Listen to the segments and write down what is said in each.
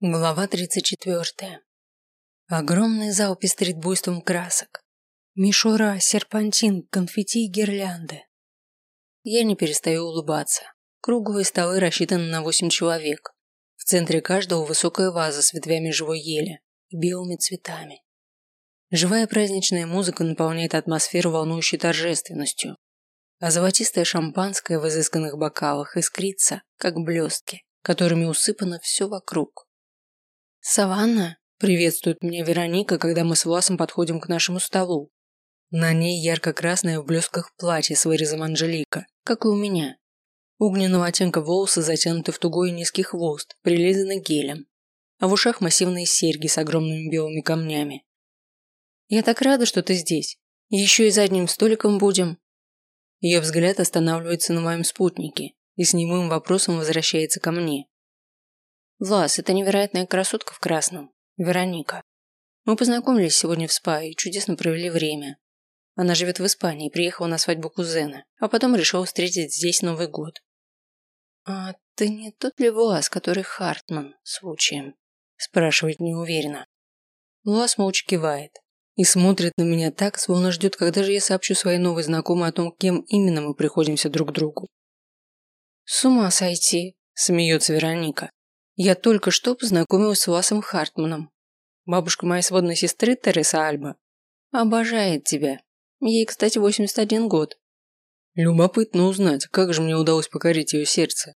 Глава 34. Огромный зал пестрит буйством красок. Мишура, серпантин, конфетти и гирлянды. Я не перестаю улыбаться. Круглые столы рассчитаны на восемь человек. В центре каждого высокая ваза с ветвями живой ели и белыми цветами. Живая праздничная музыка наполняет атмосферу волнующей торжественностью, а золотистое шампанское в изысканных бокалах искрится, как блестки, которыми усыпано все вокруг. «Саванна?» – приветствует меня Вероника, когда мы с Власом подходим к нашему столу. На ней ярко-красное в блесках платье с вырезом Анжелика, как и у меня. Огненного оттенка волосы затянуты в тугой низкий хвост, прилизаны гелем, а в ушах массивные серьги с огромными белыми камнями. «Я так рада, что ты здесь. Еще и за одним столиком будем». Ее взгляд останавливается на моем спутнике и с немым вопросом возвращается ко мне. Влас, это невероятная красотка в красном. Вероника. Мы познакомились сегодня в спа и чудесно провели время. Она живет в Испании, приехала на свадьбу кузена, а потом решила встретить здесь Новый год. «А ты не тот ли Влас, который Хартман, случаем?» спрашивает неуверенно. Влас молча кивает и смотрит на меня так, словно ждет, когда же я сообщу своей новой знакомой о том, кем именно мы приходимся друг к другу. «С ума сойти!» – смеется Вероника. Я только что познакомилась с Ласом Хартманом. Бабушка моей сводной сестры Тереса Альба обожает тебя. Ей, кстати, 81 год. Любопытно узнать, как же мне удалось покорить ее сердце.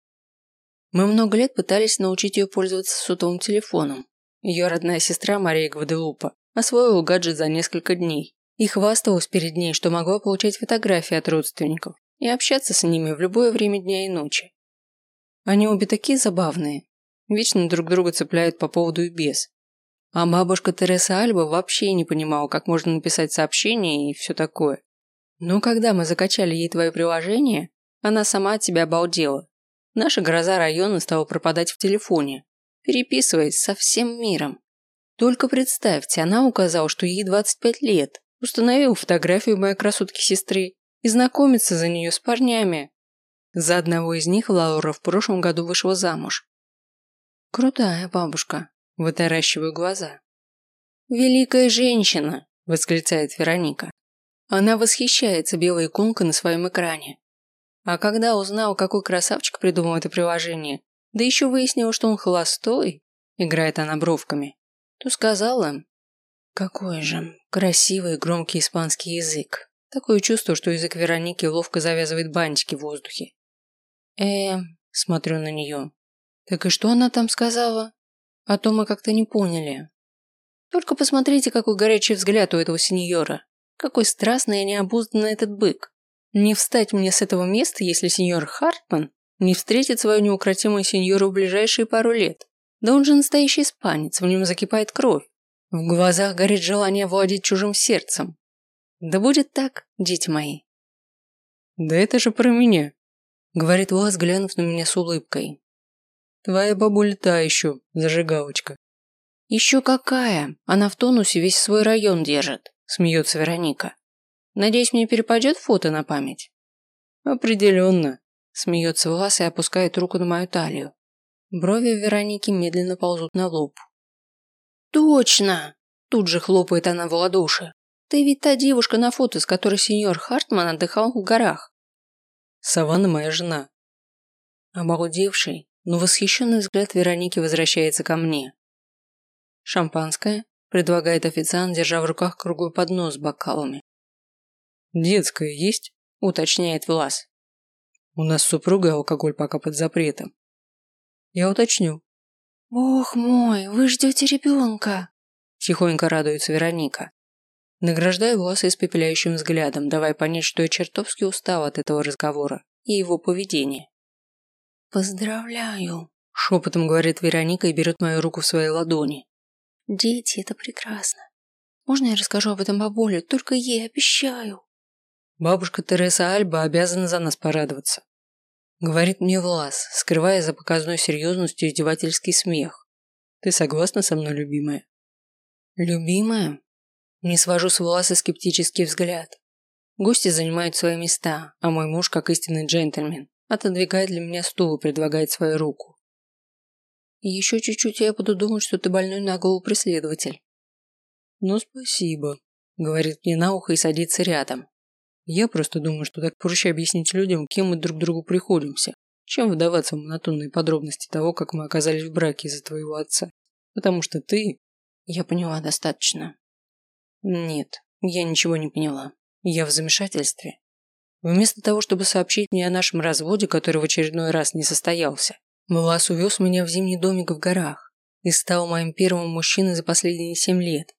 Мы много лет пытались научить ее пользоваться сотовым телефоном. Ее родная сестра Мария Гваделупа освоила гаджет за несколько дней и хвасталась перед ней, что могла получать фотографии от родственников и общаться с ними в любое время дня и ночи. Они обе такие забавные, Вечно друг друга цепляют по поводу и без. А бабушка Тереса Альба вообще не понимала, как можно написать сообщение и все такое. Но когда мы закачали ей твое приложение, она сама от тебя обалдела. Наша гроза района стала пропадать в телефоне, переписываясь со всем миром. Только представьте, она указала, что ей 25 лет, установила фотографию моей красотки сестры и знакомится за нее с парнями. За одного из них Лаура в прошлом году вышла замуж. Крутая бабушка, вытаращиваю глаза. Великая женщина, восклицает Вероника. Она восхищается белой иконкой на своем экране. А когда узнал, какой красавчик придумал это приложение, да еще выяснил, что он холостой, играет она бровками, то сказала, какой же красивый громкий испанский язык. Такое чувство, что язык Вероники ловко завязывает бантики в воздухе. Э, смотрю на нее. Так и что она там сказала? А то мы как-то не поняли. Только посмотрите, какой горячий взгляд у этого сеньора. Какой страстный и необузданный этот бык. Не встать мне с этого места, если сеньор Хартман не встретит свою неукротимую сеньору в ближайшие пару лет. Да он же настоящий испанец, в нем закипает кровь. В глазах горит желание владеть чужим сердцем. Да будет так, дети мои. Да это же про меня, говорит Влас, глянув на меня с улыбкой. Твоя бабуля та еще, зажигалочка. Еще какая? Она в тонусе весь свой район держит, смеется Вероника. Надеюсь, мне перепадет фото на память? Определенно, смеется Влас и опускает руку на мою талию. Брови Вероники медленно ползут на лоб. Точно! Тут же хлопает она в ладоши. Ты ведь та девушка на фото, с которой сеньор Хартман отдыхал в горах. Саванна моя жена. Обалдевший, но восхищенный взгляд Вероники возвращается ко мне. «Шампанское?» – предлагает официант, держа в руках круглый поднос с бокалами. «Детское есть?» – уточняет Влас. «У нас супруга алкоголь пока под запретом». «Я уточню». «Бог мой, вы ждете ребенка!» – тихонько радуется Вероника. Награждаю Власа испепеляющим взглядом, давая понять, что я чертовски устал от этого разговора и его поведения. «Поздравляю», – шепотом говорит Вероника и берет мою руку в свои ладони. «Дети, это прекрасно. Можно я расскажу об этом бабуле? Только ей обещаю». Бабушка Тереса Альба обязана за нас порадоваться. Говорит мне Влас, скрывая за показной серьезностью издевательский смех. Ты согласна со мной, любимая? Любимая? Не свожу с Власа скептический взгляд. Гости занимают свои места, а мой муж, как истинный джентльмен, отодвигает для меня стул и предлагает свою руку. Еще чуть-чуть, я буду думать, что ты больной на голову преследователь. Ну, спасибо, говорит мне на ухо и садится рядом. Я просто думаю, что так проще объяснить людям, кем мы друг другу приходимся, чем вдаваться в монотонные подробности того, как мы оказались в браке из-за твоего отца. Потому что ты... Я поняла достаточно. Нет, я ничего не поняла. Я в замешательстве. Вместо того, чтобы сообщить мне о нашем разводе, который в очередной раз не состоялся, Влас увез меня в зимний домик в горах и стал моим первым мужчиной за последние семь лет.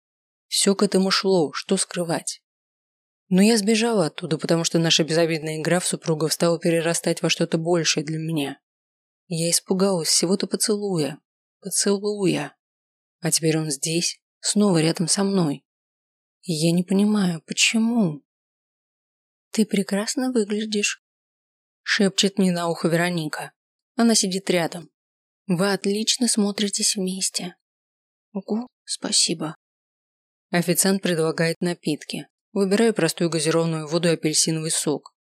Все к этому шло, что скрывать. Но я сбежала оттуда, потому что наша безобидная игра в супругов стала перерастать во что-то большее для меня. Я испугалась всего-то поцелуя. Поцелуя. А теперь он здесь, снова рядом со мной. И я не понимаю, почему. «Ты прекрасно выглядишь», – шепчет мне на ухо Вероника. Она сидит рядом. «Вы отлично смотритесь вместе». «Угу, спасибо». Официант предлагает напитки. Выбираю простую газированную воду и апельсиновый сок.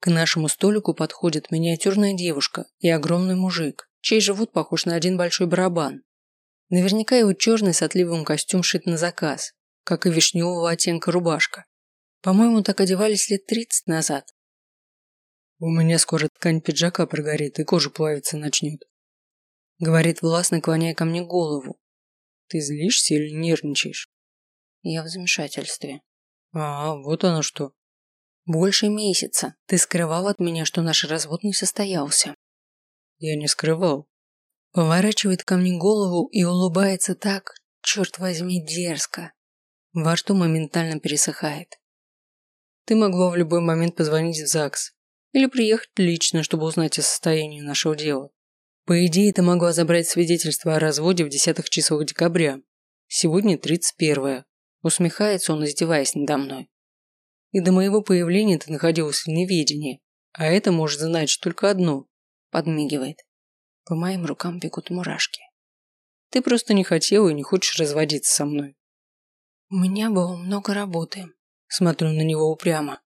К нашему столику подходит миниатюрная девушка и огромный мужик, чей живот похож на один большой барабан. Наверняка его черный с отливом костюм шит на заказ, как и вишневого оттенка рубашка. По-моему, так одевались лет тридцать назад. У меня скоро ткань пиджака прогорит и кожа плавиться начнет. Говорит властно, клоняя ко мне голову. Ты злишься или нервничаешь? Я в замешательстве. А, вот оно что. Больше месяца ты скрывал от меня, что наш развод не состоялся. Я не скрывал. Поворачивает ко мне голову и улыбается так, черт возьми, дерзко. Во рту моментально пересыхает. Ты могла в любой момент позвонить в ЗАГС или приехать лично, чтобы узнать о состоянии нашего дела. По идее, ты могла забрать свидетельство о разводе в десятых числах декабря. Сегодня 31 Усмехается он, издеваясь надо мной. И до моего появления ты находилась в неведении, а это может значить только одно. Подмигивает. По моим рукам бегут мурашки. Ты просто не хотела и не хочешь разводиться со мной. У меня было много работы, Смотрю на него упрямо.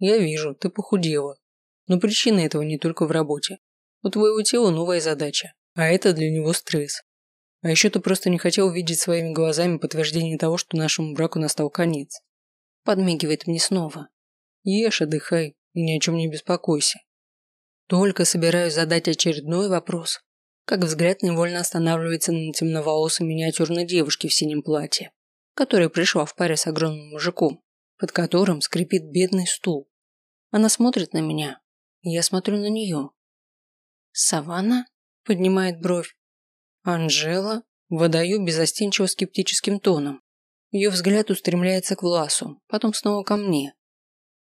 Я вижу, ты похудела. Но причина этого не только в работе. У твоего тела новая задача, а это для него стресс. А еще ты просто не хотел видеть своими глазами подтверждение того, что нашему браку настал конец. Подмигивает мне снова. Ешь, отдыхай и ни о чем не беспокойся. Только собираюсь задать очередной вопрос, как взгляд невольно останавливается на темноволосой миниатюрной девушке в синем платье, которая пришла в паре с огромным мужиком под которым скрипит бедный стул. Она смотрит на меня, я смотрю на нее. «Саванна?» – поднимает бровь. «Анжела?» – выдаю безостенчиво скептическим тоном. Ее взгляд устремляется к Власу, потом снова ко мне.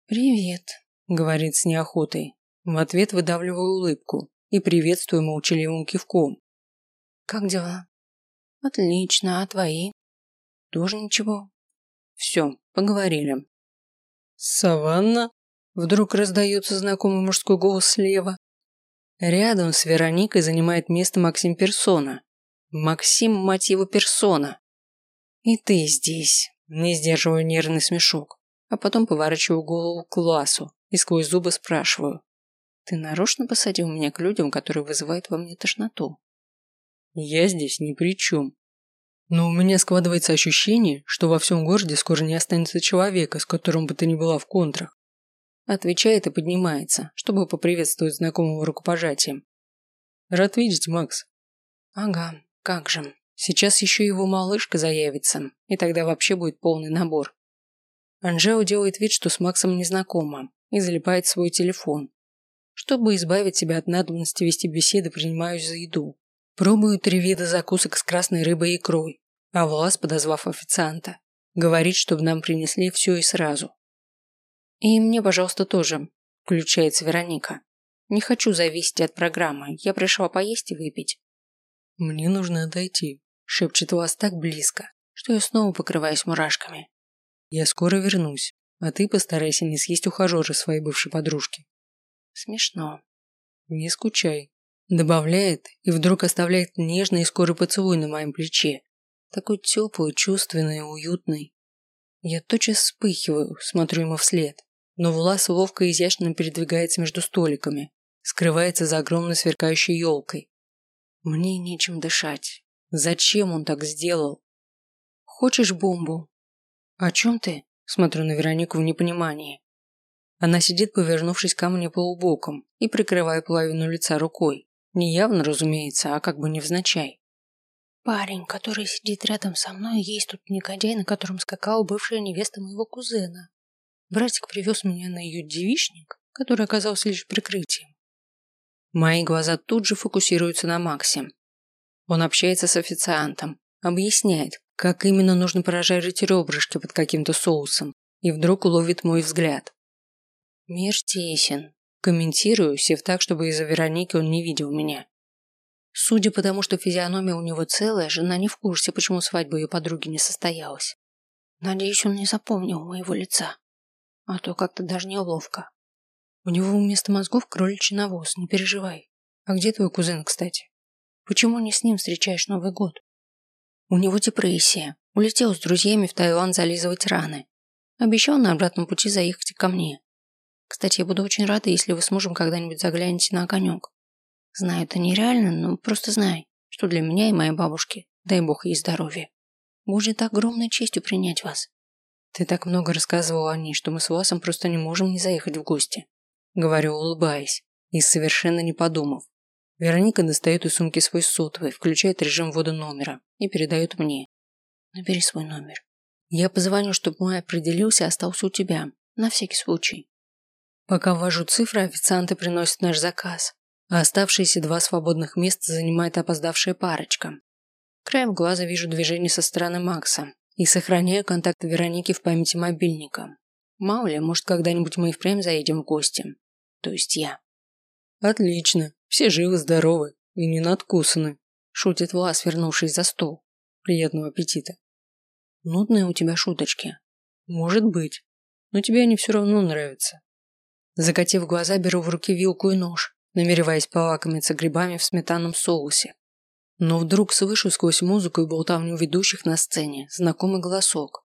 «Привет», – говорит с неохотой. В ответ выдавливаю улыбку и приветствую молчаливым кивком. «Как дела?» «Отлично, а твои?» «Тоже ничего». «Все, Поговорили. «Саванна?» Вдруг раздается знакомый мужской голос слева. Рядом с Вероникой занимает место Максим Персона. Максим, мать его, Персона. И ты здесь. Не сдерживаю нервный смешок. А потом поворачиваю голову к классу и сквозь зубы спрашиваю. Ты нарочно посадил меня к людям, которые вызывают во мне тошноту? Я здесь ни при чем. Но у меня складывается ощущение, что во всем городе скоро не останется человека, с которым бы ты ни была в контрах. Отвечает и поднимается, чтобы поприветствовать знакомого рукопожатием. Рад видеть, Макс. Ага, как же. Сейчас еще его малышка заявится, и тогда вообще будет полный набор. Анжела делает вид, что с Максом не знакома, и залипает свой телефон. Чтобы избавить себя от надобности вести беседы, принимаюсь за еду. Пробую три вида закусок с красной рыбой и икрой, а Влас, подозвав официанта, говорит, чтобы нам принесли все и сразу. И мне, пожалуйста, тоже, включается Вероника. Не хочу зависеть от программы, я пришла поесть и выпить. Мне нужно отойти, шепчет Влас так близко, что я снова покрываюсь мурашками. Я скоро вернусь, а ты постарайся не съесть ухажера своей бывшей подружки. Смешно. Не скучай, Добавляет и вдруг оставляет нежный и скорый поцелуй на моем плече. Такой теплый, чувственный, уютный. Я тотчас вспыхиваю, смотрю ему вслед. Но Влас ловко и изящно передвигается между столиками, скрывается за огромной сверкающей елкой. Мне нечем дышать. Зачем он так сделал? Хочешь бомбу? О чем ты? Смотрю на Веронику в непонимании. Она сидит, повернувшись ко мне полубоком и прикрывая половину лица рукой. Не явно, разумеется, а как бы невзначай. Парень, который сидит рядом со мной, есть тут негодяй, на котором скакала бывшая невеста моего кузена. Братик привез меня на ее девичник, который оказался лишь прикрытием. Мои глаза тут же фокусируются на Максе. Он общается с официантом, объясняет, как именно нужно прожарить ребрышки под каким-то соусом, и вдруг уловит мой взгляд. Мир тесен. Комментирую, сев так, чтобы из-за Вероники он не видел меня. Судя по тому, что физиономия у него целая, жена не в курсе, почему свадьба ее подруги не состоялась. Надеюсь, он не запомнил моего лица. А то как-то даже неловко. У него вместо мозгов кроличий навоз, не переживай. А где твой кузен, кстати? Почему не с ним встречаешь Новый год? У него депрессия. Улетел с друзьями в Таиланд зализывать раны. Обещал на обратном пути заехать ко мне. Кстати, я буду очень рада, если вы с мужем когда-нибудь заглянете на огонек. Знаю, это нереально, но просто знай, что для меня и моей бабушки, дай бог ей здоровья, будет огромной честью принять вас. Ты так много рассказывал о ней, что мы с Васом просто не можем не заехать в гости. Говорю, улыбаясь, и совершенно не подумав. Вероника достает из сумки свой сотовый, включает режим ввода номера и передает мне. Набери свой номер. Я позвоню, чтобы мой определился и остался у тебя, на всякий случай. Пока ввожу цифры, официанты приносят наш заказ, а оставшиеся два свободных места занимает опоздавшая парочка. Краем глаза вижу движение со стороны Макса и сохраняю контакт Вероники в памяти мобильника. Мало ли, может, когда-нибудь мы и впрямь заедем в гости. То есть я. Отлично. Все живы-здоровы и не надкусаны. Шутит Влас, вернувшись за стол. Приятного аппетита. Нудные у тебя шуточки. Может быть. Но тебе они все равно нравятся. Закатив глаза, беру в руки вилку и нож, намереваясь полакомиться грибами в сметанном соусе. Но вдруг слышу сквозь музыку и болтовню ведущих на сцене знакомый голосок.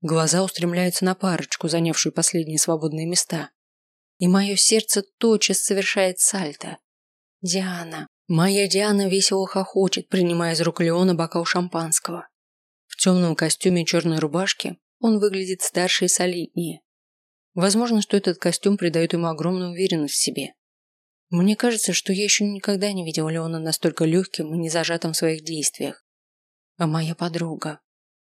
Глаза устремляются на парочку, занявшую последние свободные места. И мое сердце тотчас совершает сальто. Диана. Моя Диана весело хохочет, принимая из рук Леона бокал шампанского. В темном костюме и черной рубашке он выглядит старше и солиднее. Возможно, что этот костюм придает ему огромную уверенность в себе. Мне кажется, что я еще никогда не видела Леона настолько легким и не зажатым в своих действиях. А моя подруга.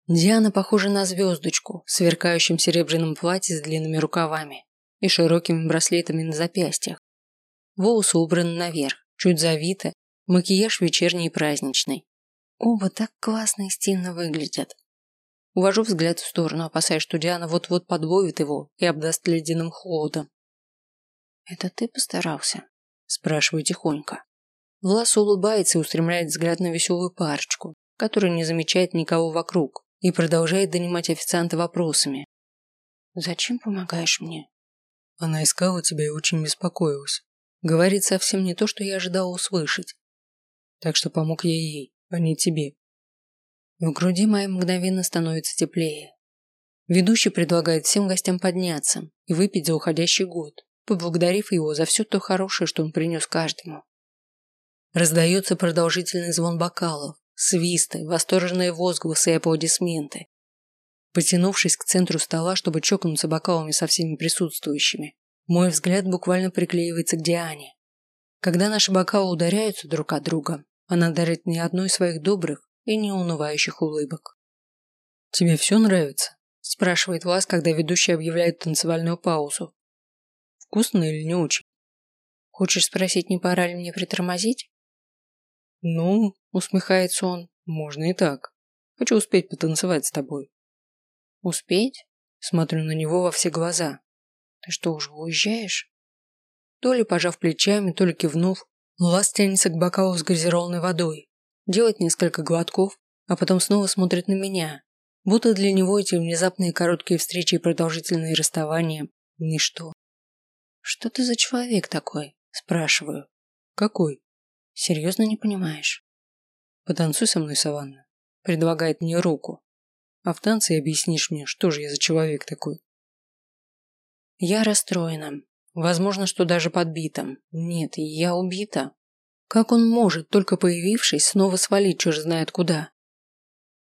Диана похожа на звездочку в сверкающем серебряном платье с длинными рукавами и широкими браслетами на запястьях. Волосы убраны наверх, чуть завиты, макияж вечерний и праздничный. Оба так классно и стильно выглядят. Увожу взгляд в сторону, опасаясь, что Диана вот-вот подловит его и обдаст ледяным холодом. «Это ты постарался?» – спрашиваю тихонько. Влас улыбается и устремляет взгляд на веселую парочку, которая не замечает никого вокруг и продолжает донимать официанта вопросами. «Зачем помогаешь мне?» Она искала тебя и очень беспокоилась. Говорит совсем не то, что я ожидал услышать. Так что помог я ей, а не тебе. В груди моей мгновенно становится теплее. Ведущий предлагает всем гостям подняться и выпить за уходящий год, поблагодарив его за все то хорошее, что он принес каждому. Раздается продолжительный звон бокалов, свисты, восторженные возгласы и аплодисменты. Потянувшись к центру стола, чтобы чокнуться бокалами со всеми присутствующими, мой взгляд буквально приклеивается к Диане. Когда наши бокалы ударяются друг от друга, она дарит мне одну из своих добрых, и неунывающих улыбок. «Тебе все нравится?» – спрашивает Влас, когда ведущий объявляет танцевальную паузу. «Вкусно или не очень?» «Хочешь спросить, не пора ли мне притормозить?» «Ну», – усмехается он, – «можно и так. Хочу успеть потанцевать с тобой». «Успеть?» – смотрю на него во все глаза. «Ты что, уже уезжаешь?» То ли пожав плечами, то ли кивнув, Влас тянется к бокалу с газированной водой, делает несколько глотков, а потом снова смотрит на меня, будто для него эти внезапные короткие встречи и продолжительные расставания – ничто. «Что ты за человек такой?» – спрашиваю. «Какой?» «Серьезно не понимаешь?» «Потанцуй со мной, Саванна», – предлагает мне руку. «А в танце объяснишь мне, что же я за человек такой?» Я расстроена. Возможно, что даже подбита. Нет, я убита. Как он может, только появившись, снова свалить черт знает куда?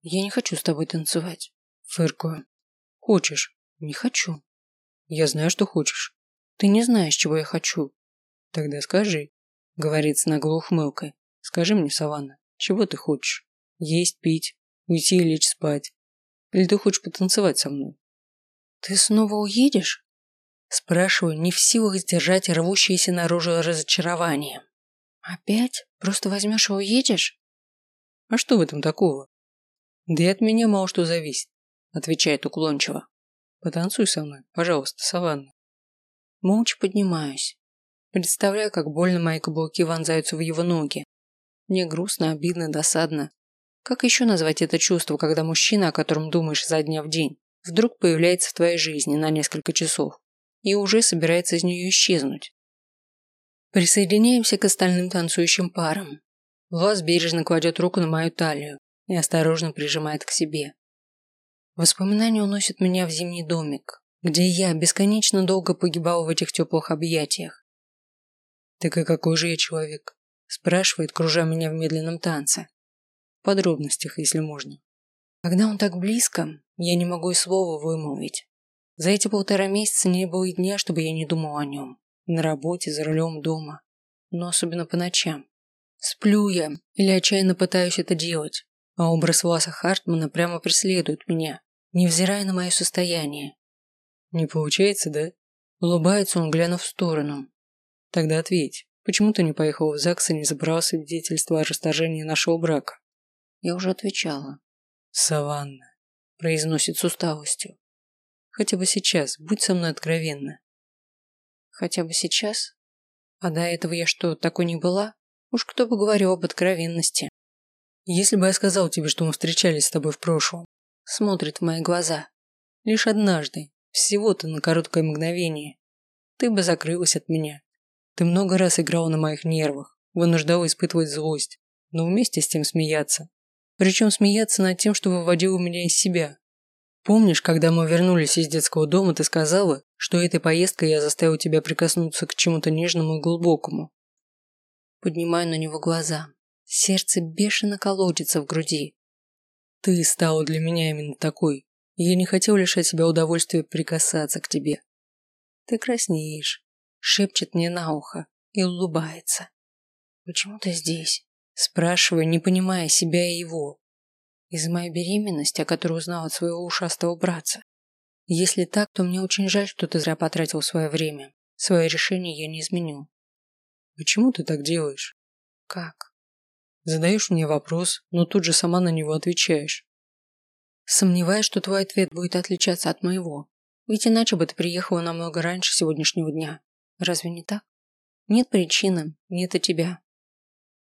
Я не хочу с тобой танцевать. Фыркую. Хочешь? Не хочу. Я знаю, что хочешь. Ты не знаешь, чего я хочу. Тогда скажи, говорит с наглой ухмылкой. Скажи мне, Саванна, чего ты хочешь? Есть, пить, уйти и лечь спать. Или ты хочешь потанцевать со мной? Ты снова уедешь? Спрашиваю, не в силах сдержать рвущееся наружу разочарование. Опять? Просто возьмешь и уедешь? А что в этом такого? Да и от меня мало что зависит, отвечает уклончиво. Потанцуй со мной, пожалуйста, Саванна. Молча поднимаюсь. Представляю, как больно мои каблуки вонзаются в его ноги. Мне грустно, обидно, досадно. Как еще назвать это чувство, когда мужчина, о котором думаешь изо дня в день, вдруг появляется в твоей жизни на несколько часов и уже собирается из нее исчезнуть? Присоединяемся к остальным танцующим парам. Влас бережно кладет руку на мою талию и осторожно прижимает к себе. Воспоминания уносят меня в зимний домик, где я бесконечно долго погибал в этих теплых объятиях. «Так и какой же я человек?» – спрашивает, кружа меня в медленном танце. В подробностях, если можно. Когда он так близко, я не могу и слова вымолвить. За эти полтора месяца не было и дня, чтобы я не думал о нем. На работе, за рулем дома. Но особенно по ночам. Сплю я или отчаянно пытаюсь это делать, а образ Васа Хартмана прямо преследует меня, невзирая на мое состояние. Не получается, да? Улыбается он, глянув в сторону. Тогда ответь, почему ты не поехал в ЗАГС и не забрал свидетельство о расторжении нашего брака? Я уже отвечала. Саванна, произносит с усталостью. Хотя бы сейчас, будь со мной откровенна. Хотя бы сейчас? А до этого я что, такой не была? Уж кто бы говорил об откровенности. Если бы я сказал тебе, что мы встречались с тобой в прошлом, смотрит в мои глаза. Лишь однажды, всего-то на короткое мгновение. Ты бы закрылась от меня. Ты много раз играл на моих нервах, вынуждал испытывать злость, но вместе с тем смеяться. Причем смеяться над тем, что выводило меня из себя. Помнишь, когда мы вернулись из детского дома, ты сказала, что этой поездкой я заставил тебя прикоснуться к чему-то нежному и глубокому? Поднимаю на него глаза. Сердце бешено колотится в груди. Ты стала для меня именно такой. я не хотел лишать себя удовольствия прикасаться к тебе. Ты краснеешь, шепчет мне на ухо и улыбается. Почему ты здесь? Спрашиваю, не понимая себя и его. Из-за моей беременности, о которой узнал от своего ушастого братца. Если так, то мне очень жаль, что ты зря потратил свое время. Свое решение я не изменю. Почему ты так делаешь? Как? Задаешь мне вопрос, но тут же сама на него отвечаешь. Сомневаюсь, что твой ответ будет отличаться от моего. Ведь иначе бы ты приехала намного раньше сегодняшнего дня. Разве не так? Нет причины, нет и тебя.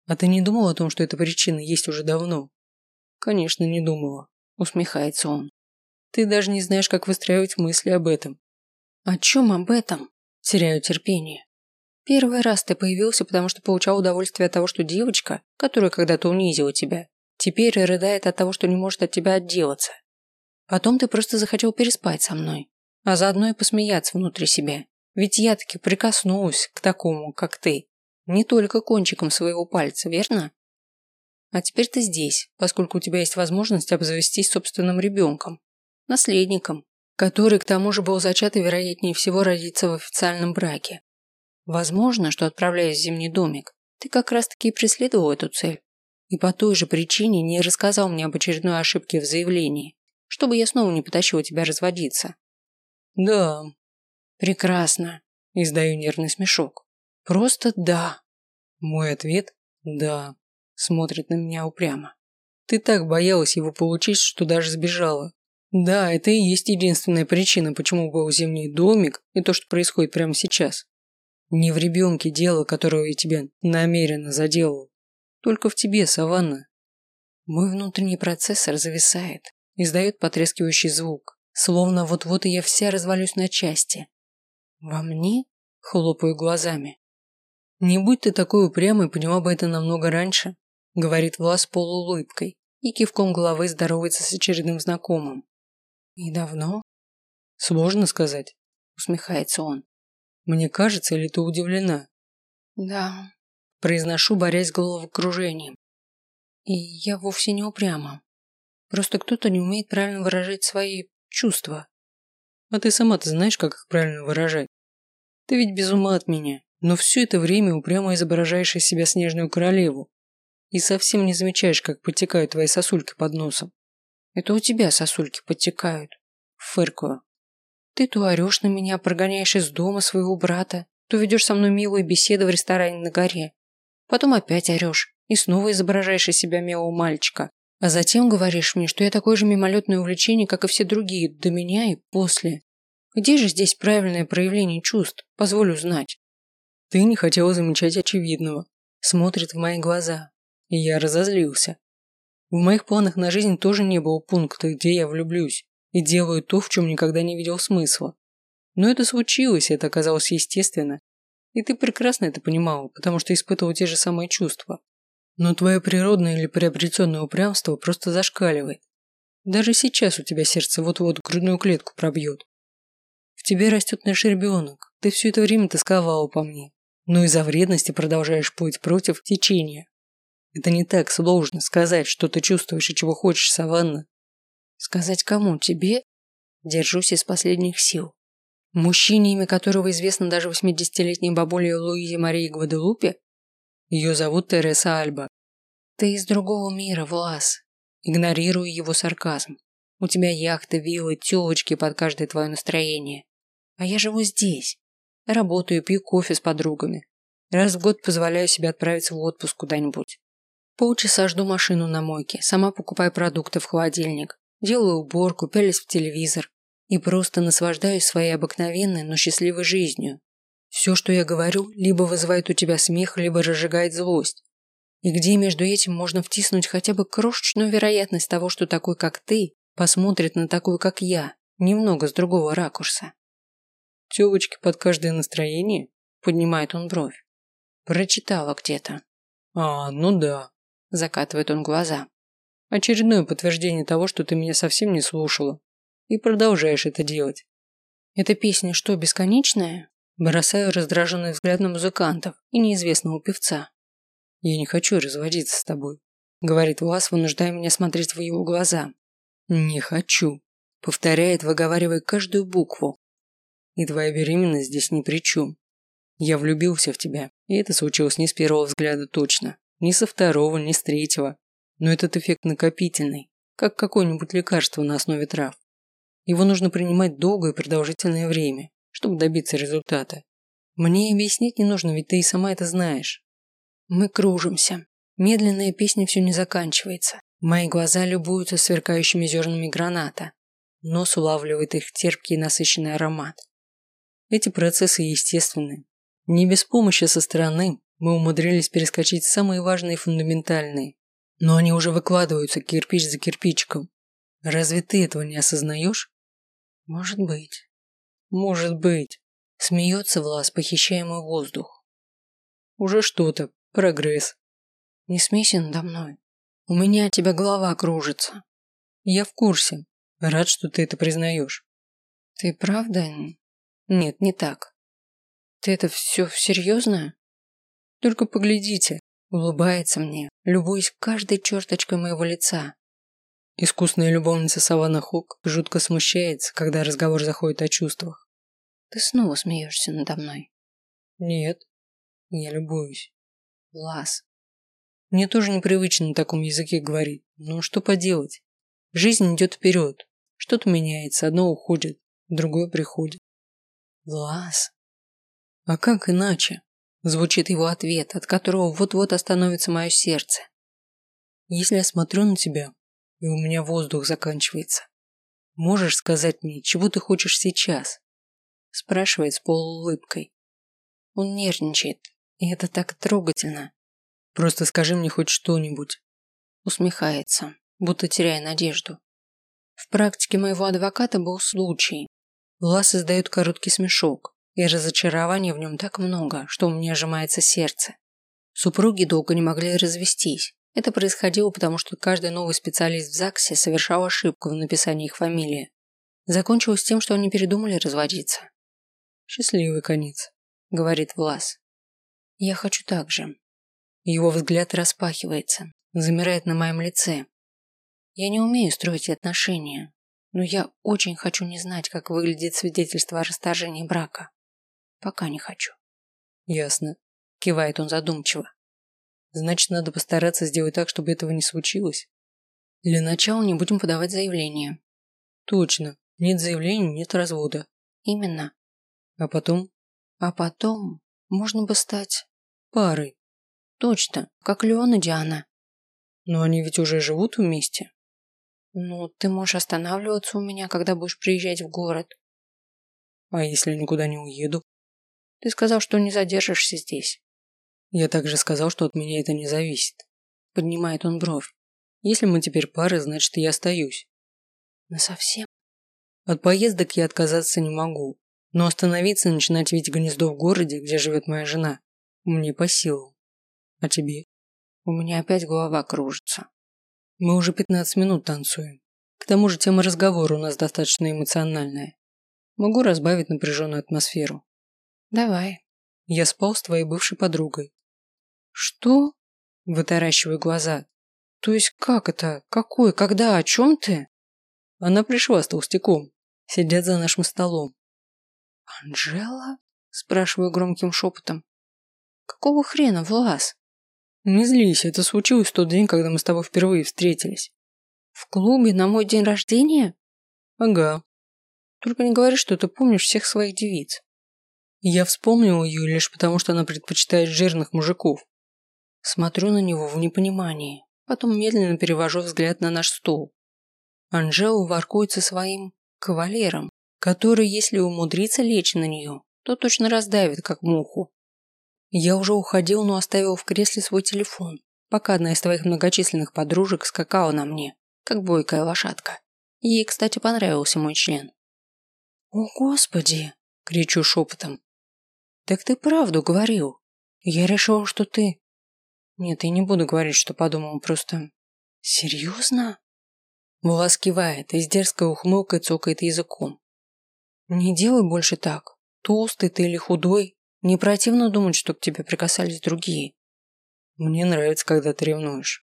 А ты не думал о том, что эта причина есть уже давно? Конечно, не думала. Усмехается он. Ты даже не знаешь, как выстраивать мысли об этом. О чем об этом? Теряю терпение. Первый раз ты появился, потому что получал удовольствие от того, что девочка, которая когда-то унизила тебя, теперь рыдает от того, что не может от тебя отделаться. Потом ты просто захотел переспать со мной, а заодно и посмеяться внутри себя. Ведь я таки прикоснулась к такому, как ты, не только кончиком своего пальца, верно? А теперь ты здесь, поскольку у тебя есть возможность обзавестись собственным ребенком, наследником, который к тому же был зачат и вероятнее всего родится в официальном браке. Возможно, что отправляясь в зимний домик, ты как раз-таки и преследовал эту цель. И по той же причине не рассказал мне об очередной ошибке в заявлении, чтобы я снова не потащила тебя разводиться. Да. Прекрасно. Издаю нервный смешок. Просто да. Мой ответ – да. Смотрит на меня упрямо. Ты так боялась его получить, что даже сбежала. Да, это и есть единственная причина, почему был зимний домик и то, что происходит прямо сейчас. Не в ребенке дело, которого я тебе намеренно заделал. Только в тебе, Саванна. Мой внутренний процессор зависает, издает потрескивающий звук, словно вот-вот и я вся развалюсь на части. Во мне? Хлопаю глазами. Не будь ты такой упрямой, поняла бы это намного раньше, говорит Влас полуулыбкой и кивком головы здоровается с очередным знакомым. И давно? Сложно сказать, усмехается он. Мне кажется, или ты удивлена? Да. Произношу, борясь с головокружением. И я вовсе не упряма. Просто кто-то не умеет правильно выражать свои чувства. А ты сама-то знаешь, как их правильно выражать? Ты ведь без ума от меня, но все это время упрямо изображаешь из себя снежную королеву и совсем не замечаешь, как подтекают твои сосульки под носом. Это у тебя сосульки подтекают. Фыркаю. Ты то орешь на меня, прогоняешь из дома своего брата, то ведешь со мной милую беседу в ресторане на горе. Потом опять орешь и снова изображаешь из себя милого мальчика. А затем говоришь мне, что я такое же мимолетное увлечение, как и все другие, до меня и после. Где же здесь правильное проявление чувств? Позволю знать. Ты не хотела замечать очевидного. Смотрит в мои глаза. И я разозлился. В моих планах на жизнь тоже не было пункта, где я влюблюсь и делаю то, в чем никогда не видел смысла. Но это случилось, это оказалось естественно. И ты прекрасно это понимал, потому что испытывал те же самые чувства. Но твое природное или приобретенное упрямство просто зашкаливает. Даже сейчас у тебя сердце вот-вот грудную клетку пробьет. В тебе растет наш ребенок, ты все это время тосковала по мне, но из-за вредности продолжаешь плыть против течения. Это не так сложно сказать, что ты чувствуешь и чего хочешь, Саванна. Сказать кому? Тебе? Держусь из последних сил. Мужчине, имя которого известно даже 80-летней бабуле Луизе Марии Гваделупе? Ее зовут Тереса Альба. Ты из другого мира, Влас. Игнорирую его сарказм. У тебя яхты, виллы, тёлочки под каждое твое настроение. А я живу здесь. Работаю, пью кофе с подругами. Раз в год позволяю себе отправиться в отпуск куда-нибудь. Полчаса жду машину на мойке, сама покупаю продукты в холодильник, делаю уборку, пялись в телевизор, и просто наслаждаюсь своей обыкновенной, но счастливой жизнью. Все, что я говорю, либо вызывает у тебя смех, либо разжигает злость. И где между этим можно втиснуть хотя бы крошечную вероятность того, что такой, как ты, посмотрит на такую, как я, немного с другого ракурса. Тёлочки под каждое настроение? Поднимает он бровь. Прочитала где-то. А, ну да. Закатывает он глаза. Очередное подтверждение того, что ты меня совсем не слушала. И продолжаешь это делать. Эта песня что, бесконечная? Бросаю раздраженный взгляд на музыкантов и неизвестного певца. Я не хочу разводиться с тобой, говорит Влас, вынуждая меня смотреть в его глаза. Не хочу, повторяет, выговаривая каждую букву. И твоя беременность здесь ни при чем. Я влюбился в тебя, и это случилось не с первого взгляда точно, не со второго, не с третьего. Но этот эффект накопительный, как какое-нибудь лекарство на основе трав. Его нужно принимать долгое и продолжительное время, чтобы добиться результата. Мне объяснить не нужно, ведь ты и сама это знаешь. Мы кружимся. Медленная песня все не заканчивается. Мои глаза любуются сверкающими зернами граната. Нос улавливает их терпкий и насыщенный аромат. Эти процессы естественны. Не без помощи со стороны мы умудрились перескочить самые важные и фундаментальные. Но они уже выкладываются кирпич за кирпичиком. Разве ты этого не осознаешь? Может быть. Может быть. Смеется Влас, похищая мой воздух. Уже что-то. Прогресс. Не смейся надо мной. У меня от тебя голова кружится. Я в курсе. Рад, что ты это признаешь. Ты правда? Нет, не так. Ты это все серьезно? Только поглядите. Улыбается мне, любуясь каждой черточкой моего лица. Искусная любовница Савана Хук жутко смущается, когда разговор заходит о чувствах. Ты снова смеешься надо мной? Нет, я любуюсь. Лас. Мне тоже непривычно на таком языке говорить, но что поделать? Жизнь идет вперед. Что-то меняется, одно уходит, другое приходит. Лас. А как иначе? Звучит его ответ, от которого вот-вот остановится мое сердце. Если я смотрю на тебя, и у меня воздух заканчивается, можешь сказать мне, чего ты хочешь сейчас? Спрашивает с полуулыбкой. Он нервничает, и это так трогательно. Просто скажи мне хоть что-нибудь. Усмехается, будто теряя надежду. В практике моего адвоката был случай. Лас издает короткий смешок, и разочарования в нем так много, что у меня сжимается сердце. Супруги долго не могли развестись. Это происходило потому, что каждый новый специалист в ЗАГСе совершал ошибку в написании их фамилии. Закончилось тем, что они передумали разводиться. «Счастливый конец», — говорит Влас. «Я хочу так же. Его взгляд распахивается, замирает на моем лице. Я не умею строить отношения, но я очень хочу не знать, как выглядит свидетельство о расторжении брака. Пока не хочу. Ясно. Кивает он задумчиво. Значит, надо постараться сделать так, чтобы этого не случилось. Для начала не будем подавать заявление. Точно. Нет заявления, нет развода. Именно. А потом? А потом можно бы стать парой. Точно, как Леон и Диана. Но они ведь уже живут вместе. Ну, ты можешь останавливаться у меня, когда будешь приезжать в город. А если никуда не уеду? Ты сказал, что не задержишься здесь. Я также сказал, что от меня это не зависит. Поднимает он бровь. Если мы теперь пары, значит, я остаюсь. Насовсем? От поездок я отказаться не могу. Но остановиться и начинать видеть гнездо в городе, где живет моя жена, мне по силам. А тебе? У меня опять голова кружится. Мы уже 15 минут танцуем. К тому же тема разговора у нас достаточно эмоциональная. Могу разбавить напряженную атмосферу. Давай. Я спал с твоей бывшей подругой. Что? Вытаращиваю глаза. То есть как это? Какой? Когда? О чем ты? Она пришла с толстяком. Сидят за нашим столом. Анжела? Спрашиваю громким шепотом. Какого хрена, Влас? Не злись, это случилось в тот день, когда мы с тобой впервые встретились. В клубе на мой день рождения? Ага. Только не говори, что ты помнишь всех своих девиц. Я вспомнил ее лишь потому, что она предпочитает жирных мужиков. Смотрю на него в непонимании, потом медленно перевожу взгляд на наш стол. Анжела воркуется своим кавалером, который, если умудрится лечь на нее, то точно раздавит, как муху. Я уже уходил, но оставил в кресле свой телефон, пока одна из твоих многочисленных подружек скакала на мне, как бойкая лошадка. Ей, кстати, понравился мой член. «О, Господи!» – кричу шепотом. «Так ты правду говорил. Я решил, что ты...» «Нет, я не буду говорить, что подумал, просто...» «Серьезно?» Влас кивает и с дерзкой ухмылкой цокает языком. «Не делай больше так. Толстый ты или худой, не противно думать, что к тебе прикасались другие. Мне нравится, когда ты ревнуешь.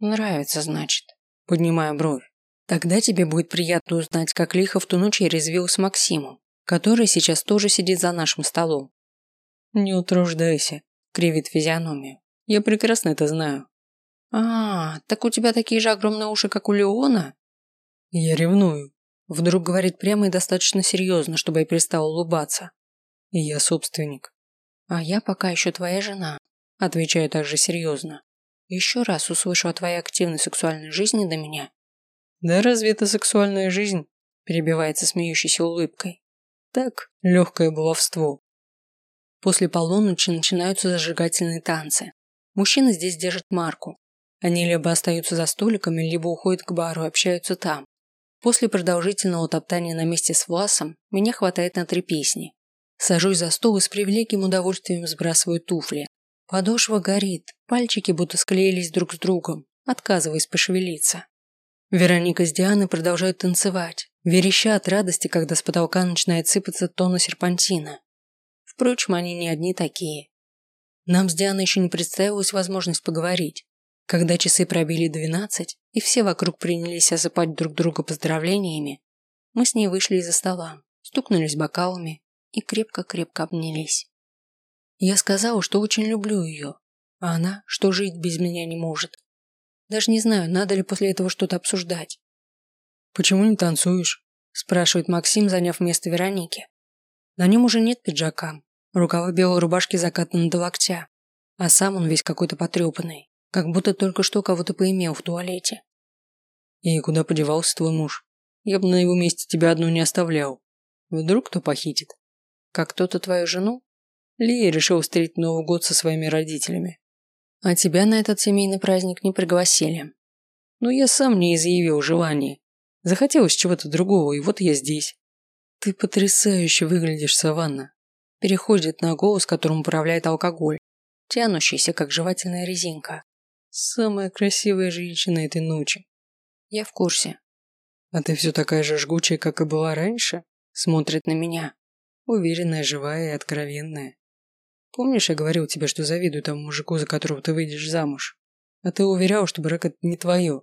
Нравится, значит. Поднимая бровь. Тогда тебе будет приятно узнать, как лихо в ту ночь я резвил с Максимом, который сейчас тоже сидит за нашим столом. Не утруждайся, кривит физиономию. Я прекрасно это знаю. А, так у тебя такие же огромные уши, как у Леона? Я ревную. Вдруг говорит прямо и достаточно серьезно, чтобы я перестала улыбаться. И я собственник. А я пока еще твоя жена. Отвечаю также серьезно. Еще раз услышу о твоей активной сексуальной жизни до меня. Да разве это сексуальная жизнь? Перебивается смеющейся улыбкой. Так, легкое баловство. После полуночи начинаются зажигательные танцы. Мужчины здесь держат марку. Они либо остаются за столиками, либо уходят к бару и общаются там. После продолжительного топтания на месте с Власом меня хватает на три песни. Сажусь за стол и с превеликим удовольствием сбрасываю туфли. Подошва горит, пальчики будто склеились друг с другом, отказываясь пошевелиться. Вероника с Дианой продолжают танцевать, вереща радости, когда с потолка начинает сыпаться тонна серпантина. Впрочем, они не одни такие. Нам с Дианой еще не представилась возможность поговорить. Когда часы пробили двенадцать, и все вокруг принялись осыпать друг друга поздравлениями, мы с ней вышли из-за стола, стукнулись бокалами и крепко-крепко обнялись. Я сказала, что очень люблю ее, а она, что жить без меня не может. Даже не знаю, надо ли после этого что-то обсуждать. «Почему не танцуешь?» – спрашивает Максим, заняв место Вероники. На нем уже нет пиджака, рукава белой рубашки закатаны до локтя, а сам он весь какой-то потрепанный, как будто только что кого-то поимел в туалете. «И куда подевался твой муж? Я бы на его месте тебя одну не оставлял. Вдруг кто похитит?» Как кто-то твою жену? Лия решил встретить Новый год со своими родителями. А тебя на этот семейный праздник не пригласили. Но я сам не изъявил желания. Захотелось чего-то другого, и вот я здесь. Ты потрясающе выглядишь, Саванна. Переходит на голос, которым управляет алкоголь, тянущийся, как жевательная резинка. Самая красивая женщина этой ночи. Я в курсе. А ты все такая же жгучая, как и была раньше? Смотрит на меня. Уверенная, живая и откровенная. Помнишь, я говорил тебе, что завидую тому мужику, за которого ты выйдешь замуж? А ты уверял, что брак это не твое.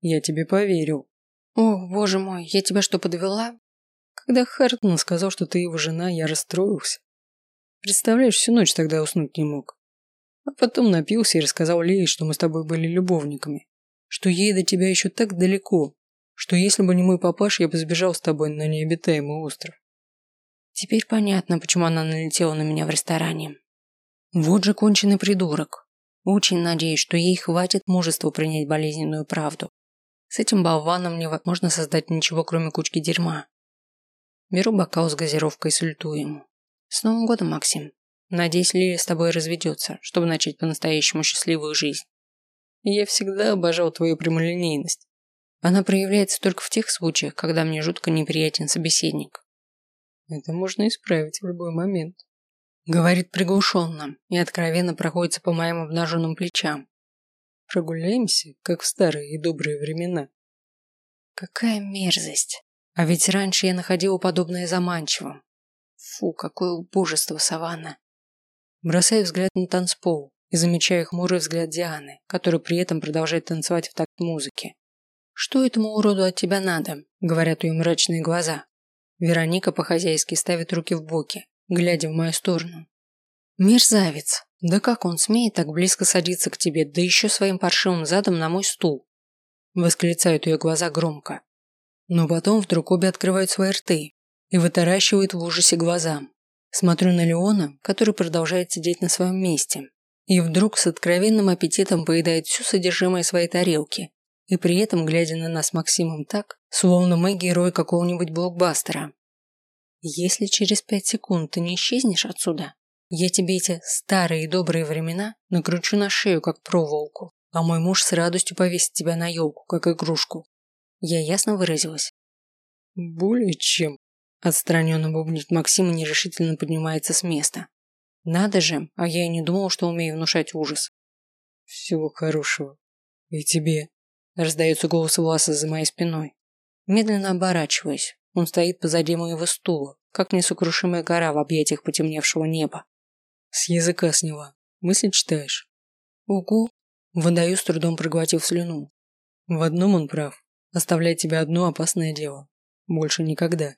Я тебе поверил. О, боже мой, я тебя что, подвела? Когда Хартман сказал, что ты его жена, я расстроился. Представляешь, всю ночь тогда уснуть не мог. А потом напился и рассказал Лее, что мы с тобой были любовниками. Что ей до тебя еще так далеко, что если бы не мой папаш, я бы сбежал с тобой на необитаемый остров. Теперь понятно, почему она налетела на меня в ресторане. Вот же конченый придурок. Очень надеюсь, что ей хватит мужества принять болезненную правду. С этим болваном невозможно создать ничего, кроме кучки дерьма. Беру бокал с газировкой и сультую ему. С Новым годом, Максим. Надеюсь, Лилия с тобой разведется, чтобы начать по-настоящему счастливую жизнь. я всегда обожал твою прямолинейность. Она проявляется только в тех случаях, когда мне жутко неприятен собеседник. Это можно исправить в любой момент. Говорит приглушенно и откровенно проходится по моим обнаженным плечам. Прогуляемся, как в старые и добрые времена. Какая мерзость. А ведь раньше я находила подобное заманчивым. Фу, какое убожество саванна. Бросаю взгляд на танцпол и замечаю хмурый взгляд Дианы, который при этом продолжает танцевать в такт музыки. «Что этому уроду от тебя надо?» – говорят ее мрачные глаза. Вероника по-хозяйски ставит руки в боки, глядя в мою сторону. «Мерзавец! Да как он смеет так близко садиться к тебе, да еще своим паршивым задом на мой стул?» Восклицают ее глаза громко. Но потом вдруг обе открывают свои рты и вытаращивают в ужасе глаза. Смотрю на Леона, который продолжает сидеть на своем месте, и вдруг с откровенным аппетитом поедает всю содержимое своей тарелки, и при этом глядя на нас с Максимом так, словно мы герои какого-нибудь блокбастера. Если через пять секунд ты не исчезнешь отсюда, я тебе эти старые добрые времена накручу на шею, как проволоку, а мой муж с радостью повесит тебя на елку, как игрушку. Я ясно выразилась? Более чем. Отстраненно бубнит Максим и нерешительно поднимается с места. Надо же, а я и не думал, что умею внушать ужас. Всего хорошего. И тебе. Раздается голос Власа за моей спиной. Медленно оборачиваясь. Он стоит позади моего стула, как несокрушимая гора в объятиях потемневшего неба. С языка сняла. Мысли читаешь? Угу. Выдаю с трудом проглотив слюну. В одном он прав. Оставлять тебя одно опасное дело. Больше никогда.